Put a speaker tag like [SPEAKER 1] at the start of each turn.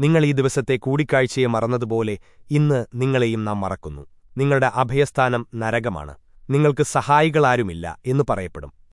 [SPEAKER 1] നിങ്ങൾ ഈ ദിവസത്തെ കൂടിക്കാഴ്ചയെ മറന്നതുപോലെ ഇന്ന് നിങ്ങളെയും നാം മറക്കുന്നു. നിങ്ങളുടെ അഭയസ്ഥാനം നരകമാണ്. നിങ്ങൾക്ക് സഹായികളാരുമില്ല എന്നു പറയപ്പെടും.